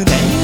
いく